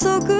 so good.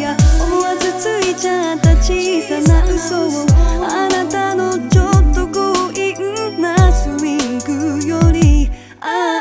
や。思わずついちゃった小さな嘘を。あなたのちょっと強引なスイングより。あ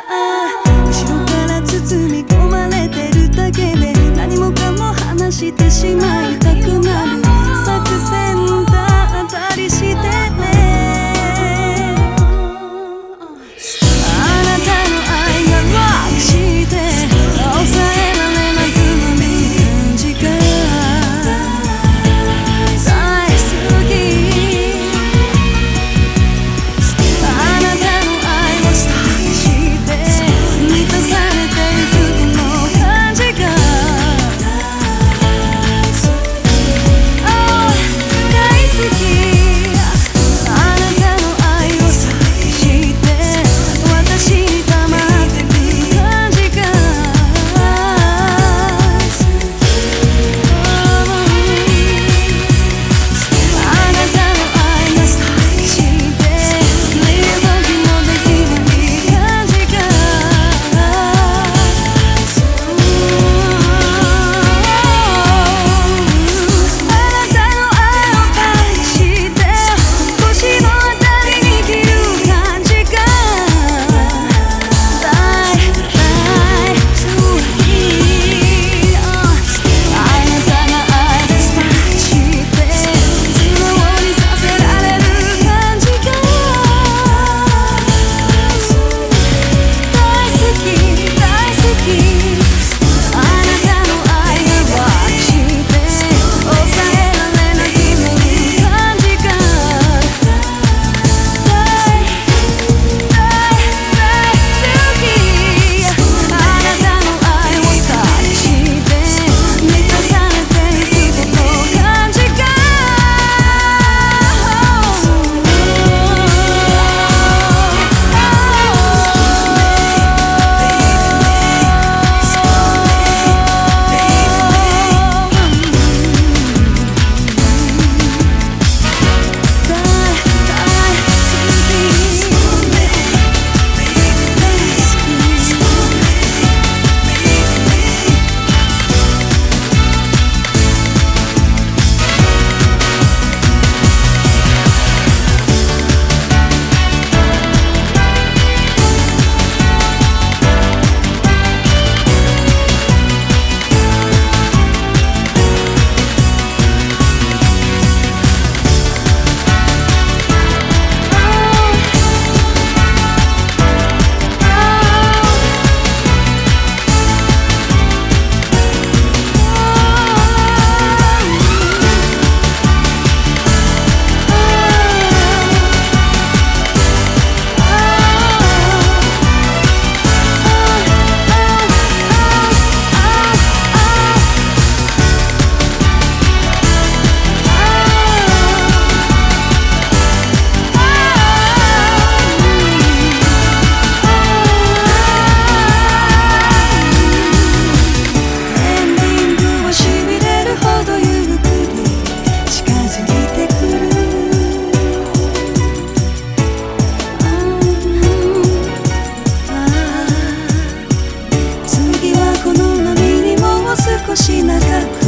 și în atac